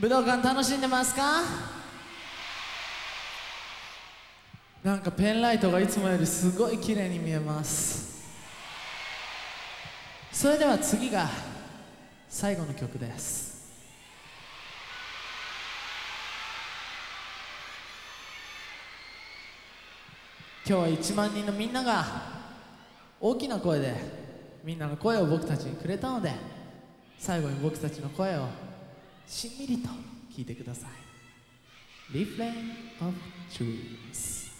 武道館楽しんでますか？なんかペンライトがいつもよりすごい綺麗に見えます。それでは次が最後の曲です。今日は1万人のみんなが大きな声でみんなの声を僕たちにくれたので最後に僕たちの声をしんみりと聞いてください Refrain of Dreams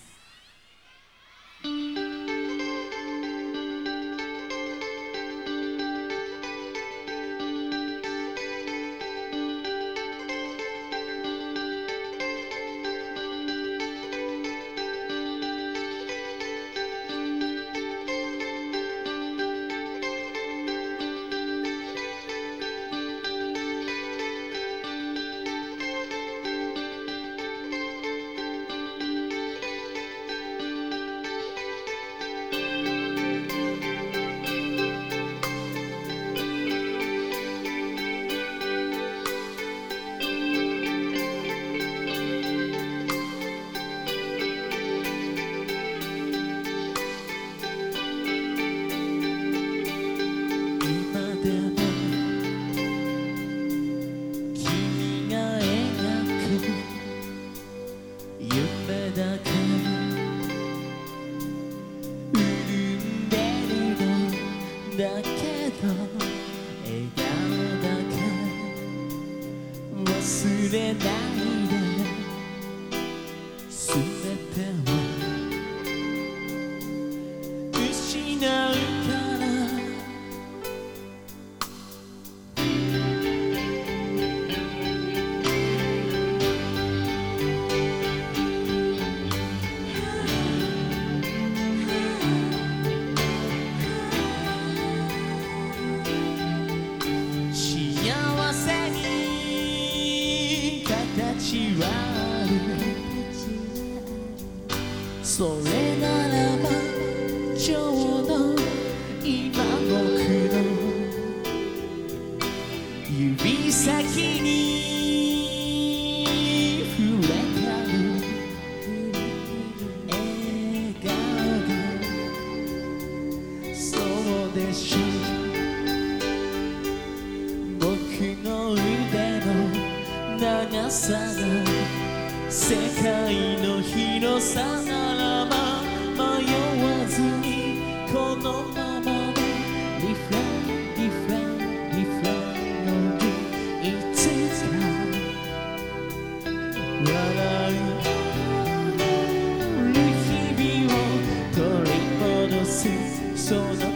だけど笑顔だけ忘れないで。全てをそれならばちょうど今僕の指先に触れた笑顔がそうでしょう僕の腕の長さが世界の広さ sono